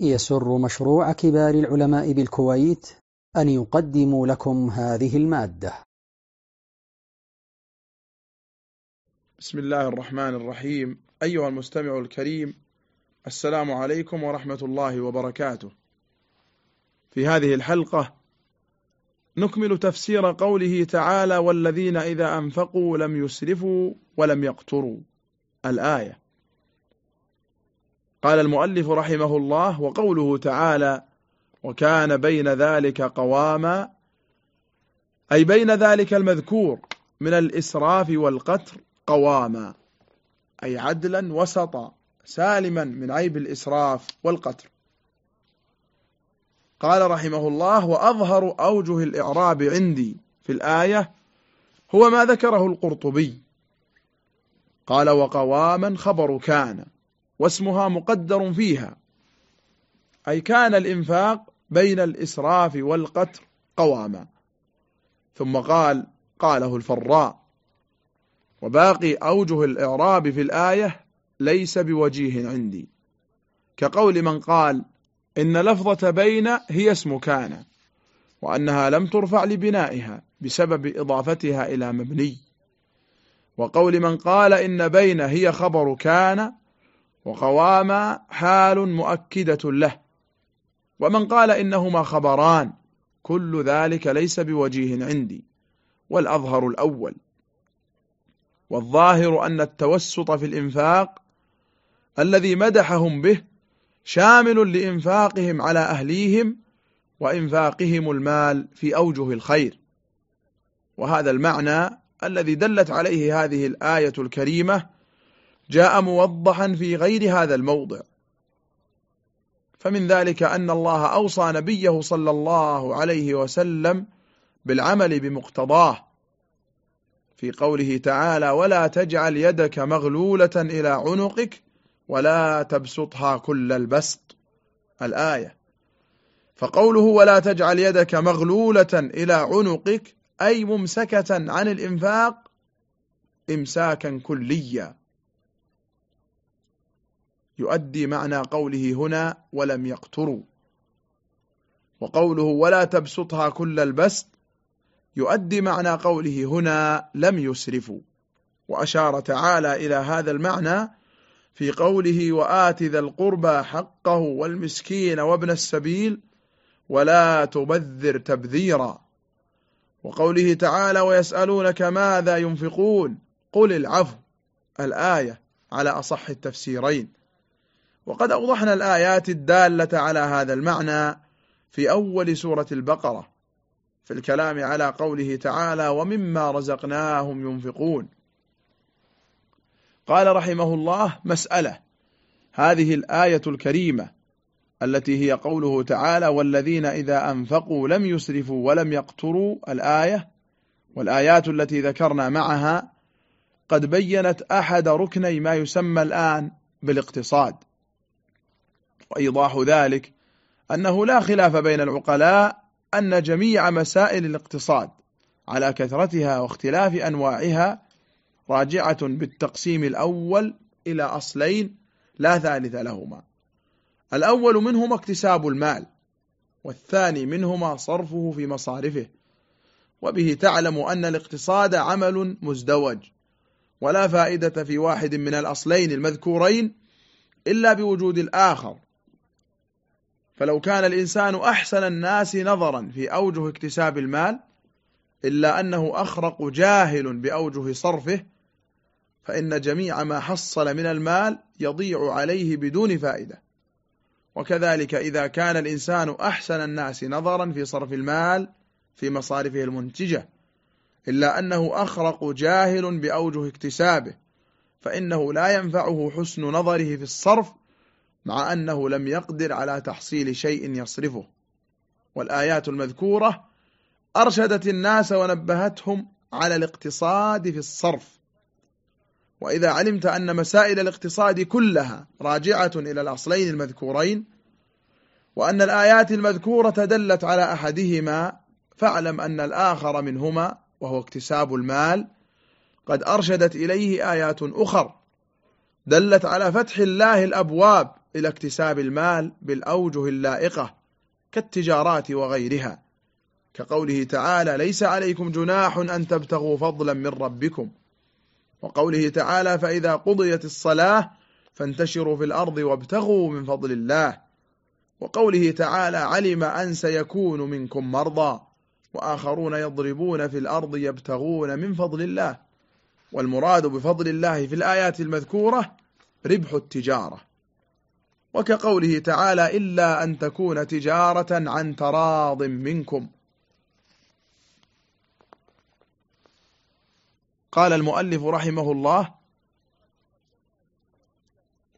يسر مشروع كبار العلماء بالكويت أن يقدم لكم هذه المادة. بسم الله الرحمن الرحيم. أيها المستمع الكريم السلام عليكم ورحمة الله وبركاته. في هذه الحلقة نكمل تفسير قوله تعالى والذين إذا أنفقوا لم يسرفوا ولم يقتروا. الآية. قال المؤلف رحمه الله وقوله تعالى وكان بين ذلك قواما أي بين ذلك المذكور من الإسراف والقتر قواما أي عدلا وسطا سالما من عيب الإسراف والقتر قال رحمه الله وأظهر أوجه الإعراب عندي في الآية هو ما ذكره القرطبي. قال وقواما خبر كان واسمها مقدر فيها. أي كان الإنفاق بين الإسراف والقتر قواما. ثم قال قاله الفراء وباقي أوجه الإعراب في الآية ليس بوجيه عندي. كقول من قال إن لفظة بين هي اسم كان وأنها لم ترفع لبنائها بسبب إضافتها إلى مبني. وقول من قال إن بين هي خبر كان وقواما حال مؤكدة له. ومن قال إنهما خبران كل ذلك ليس بوجيه عندي والأظهر الأول. والظاهر أن التوسط في الإنفاق الذي مدحهم به شامل لإنفاقهم على أهليهم وإنفاقهم المال في أوجه الخير. وهذا المعنى الذي دلت عليه هذه الآية الكريمة جاء موضحا في غير هذا الموضع. فمن ذلك أن الله أوصى نبيه صلى الله عليه وسلم بالعمل بمقتضاه في قوله تعالى ولا تجعل يدك مغلولة إلى عنقك ولا تبسطها كل البسط الآية. فقوله ولا تجعل يدك مغلولة إلى عنقك أي ممسكة عن الإنفاق إمساكا كليا. يؤدي معنى قوله هنا ولم يقتروا. وقوله ولا تبسطها كل البسط يؤدي معنى قوله هنا لم يسرفوا. وأشار تعالى إلى هذا المعنى في قوله وآت ذا القربى حقه والمسكين وابن السبيل ولا تبذر تبذيرا. وقوله تعالى ويسألونك ماذا ينفقون قل العفو الآية على أصح التفسيرين. وقد أوضحنا الآيات الدالة على هذا المعنى في أول سورة البقرة في الكلام على قوله تعالى ومما رزقناهم ينفقون. قال رحمه الله مسألة هذه الآية الكريمة التي هي قوله تعالى والذين إذا أنفقوا لم يسرفوا ولم يقتروا الآية والآيات التي ذكرنا معها قد بينت أحد ركني ما يسمى الآن بالاقتصاد. وإيضاح ذلك أنه لا خلاف بين العقلاء أن جميع مسائل الاقتصاد على كثرتها واختلاف أنواعها راجعة بالتقسيم الأول إلى أصلين لا ثالث لهما. الأول منهما اكتساب المال والثاني منهما صرفه في مصارفه وبه تعلم أن الاقتصاد عمل مزدوج ولا فائدة في واحد من الأصلين المذكورين إلا بوجود الآخر فلو كان الإنسان أحسن الناس نظرا في أوجه اكتساب المال إلا أنه أخرق جاهل بأوجه صرفه فإن جميع ما حصل من المال يضيع عليه بدون فائدة. وكذلك إذا كان الإنسان أحسن الناس نظرا في صرف المال في مصارفه المنتجة إلا أنه أخرق جاهل بأوجه اكتسابه فإنه لا ينفعه حسن نظره في الصرف مع أنه لم يقدر على تحصيل شيء يصرفه. والآيات المذكورة أرشدت الناس ونبهتهم على الاقتصاد في الصرف. وإذا علمت أن مسائل الاقتصاد كلها راجعة إلى الأصلين المذكورين وأن الآيات المذكورة دلت على أحدهما فاعلم أن الآخر منهما وهو اكتساب المال قد أرشدت إليه آيات أخر دلت على فتح الله الأبواب إلى اكتساب المال بالأوجه اللائقة كالتجارات وغيرها. كقوله تعالى ليس عليكم جناح أن تبتغوا فضلا من ربكم. وقوله تعالى فإذا قضيت الصلاة فانتشروا في الأرض وابتغوا من فضل الله. وقوله تعالى علم أن سيكون منكم مرضى وآخرون يضربون في الأرض يبتغون من فضل الله. والمراد بفضل الله في الآيات المذكورة ربح التجارة. وكقوله تعالى إلا أن تكون تجارة عن تراض منكم. قال المؤلف رحمه الله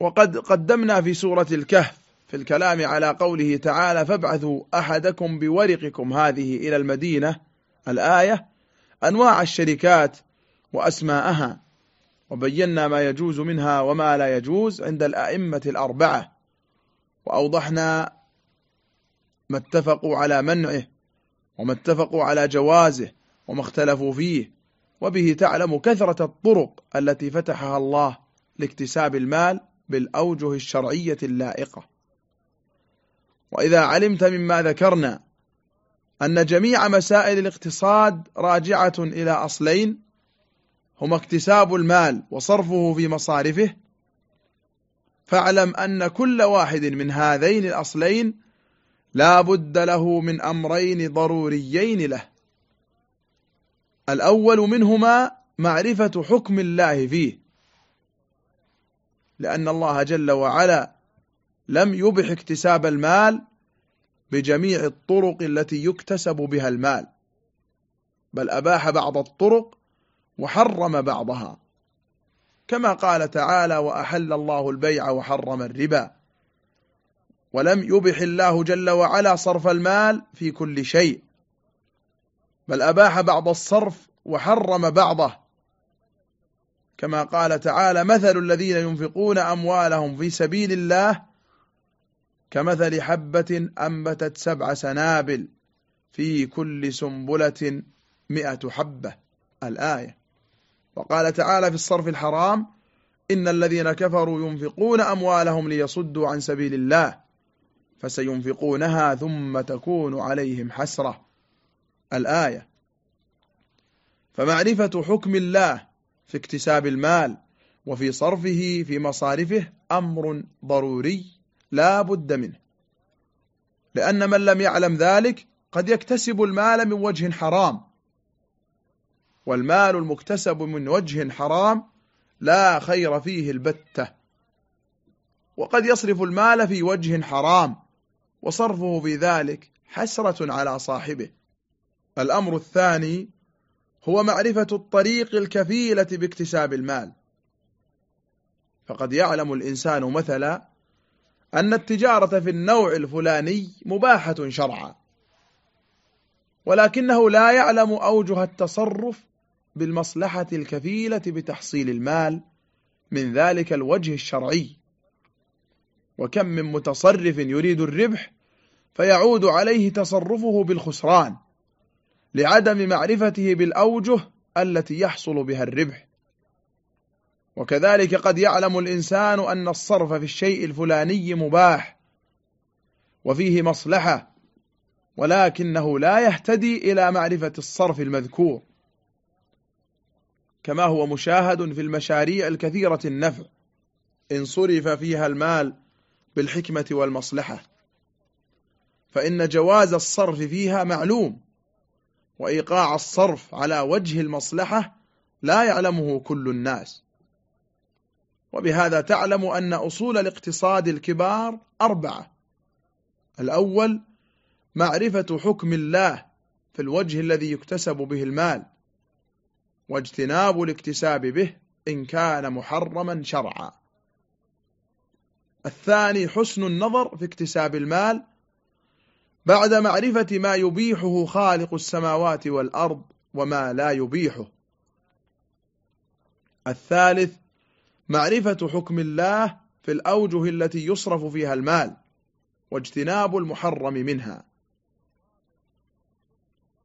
وقد قدمنا في سورة الكهف في الكلام على قوله تعالى فابعثوا أحدكم بورقكم هذه إلى المدينة. الآية أنواع الشركات وأسماءها وبينا ما يجوز منها وما لا يجوز عند الأئمة الأربعة. وأوضحنا ما اتفقوا على منعه وما اتفقوا على جوازه وما اختلفوا فيه وبه تعلم كثرة الطرق التي فتحها الله لاكتساب المال بالأوجه الشرعية اللائقة. وإذا علمت مما ذكرنا أن جميع مسائل الاقتصاد راجعة إلى أصلين هما اكتساب المال وصرفه في مصارفه فاعلم أن كل واحد من هذين الأصلين لا بد له من أمرين ضروريين له. الأول منهما معرفة حكم الله فيه لأن الله جل وعلا لم يبح اكتساب المال بجميع الطرق التي يكتسب بها المال بل أباح بعض الطرق وحرم بعضها. كما قال تعالى وأحل الله البيع وحرم الربا. ولم يبح الله جل وعلا صرف المال في كل شيء. بل أباح بعض الصرف وحرم بعضه. كما قال تعالى مثل الذين ينفقون أموالهم في سبيل الله كمثل حبة أنبتت سبع سنابل في كل سنبلة مئة حبة. الآية. وقال تعالى في الصرف الحرام إن الذين كفروا ينفقون أموالهم ليصدوا عن سبيل الله فسينفقونها ثم تكون عليهم حسرة. الآية فمعرفة حكم الله في اكتساب المال وفي صرفه في مصارفه أمر ضروري لا بد منه لأن من لم يعلم ذلك قد يكتسب المال من وجه حرام. والمال المكتسب من وجه حرام لا خير فيه البتة. وقد يصرف المال في وجه حرام وصرفه في ذلك حسرة على صاحبه. الأمر الثاني هو معرفة الطريق الكفيلة باكتساب المال. فقد يعلم الإنسان مثلا أن التجارة في النوع الفلاني مباحة شرعا ولكنه لا يعلم أوجه التصرف بالمصلحة الكفيلة بتحصيل المال من ذلك الوجه الشرعي. وكم من متصرف يريد الربح فيعود عليه تصرفه بالخسران لعدم معرفته بالأوجه التي يحصل بها الربح. وكذلك قد يعلم الإنسان أن الصرف في الشيء الفلاني مباح وفيه مصلحة ولكنه لا يهتدي إلى معرفة الصرف المذكور. كما هو مشاهد في المشاريع الكثيرة النفع إن صرف فيها المال بالحكمة والمصلحة. فإن جواز الصرف فيها معلوم وإيقاع الصرف على وجه المصلحة لا يعلمه كل الناس. وبهذا تعلم أن أصول الاقتصاد الكبار أربعة. الأول معرفة حكم الله في الوجه الذي يكتسب به المال. واجتناب الاكتساب به إن كان محرما شرعا. الثاني حسن النظر في اكتساب المال. بعد معرفة ما يبيحه خالق السماوات والأرض وما لا يبيحه. الثالث معرفة حكم الله في الأوجه التي يصرف فيها المال واجتناب المحرم منها.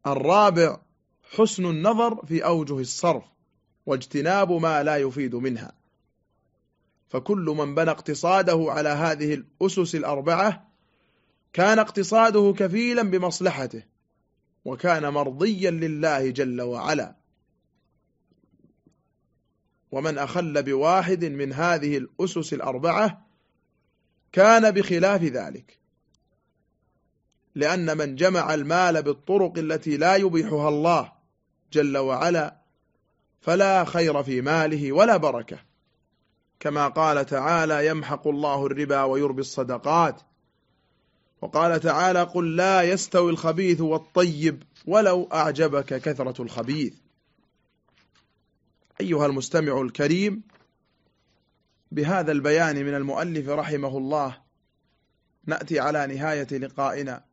الرابع حسن النظر في أوجه الصرف واجتناب ما لا يفيد منها. فكل من بنى اقتصاده على هذه الأسس الأربعة كان اقتصاده كفيلا بمصلحته وكان مرضيا لله جل وعلا. ومن أخل بواحد من هذه الأسس الأربعة كان بخلاف ذلك لأن من جمع المال بالطرق التي لا يبيحها الله جل وعلا فلا خير في ماله ولا بركة. كما قال تعالى يمحق الله الربا ويربي الصدقات. وقال تعالى قل لا يستوي الخبيث والطيب ولو أعجبك كثرة الخبيث. أيها المستمع الكريم بهذا البيان من المؤلف رحمه الله نأتي على نهاية لقائنا.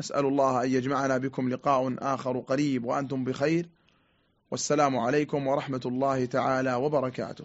أسأل الله أن يجمعنا بكم لقاء آخر قريب وأنتم بخير. والسلام عليكم ورحمة الله تعالى وبركاته.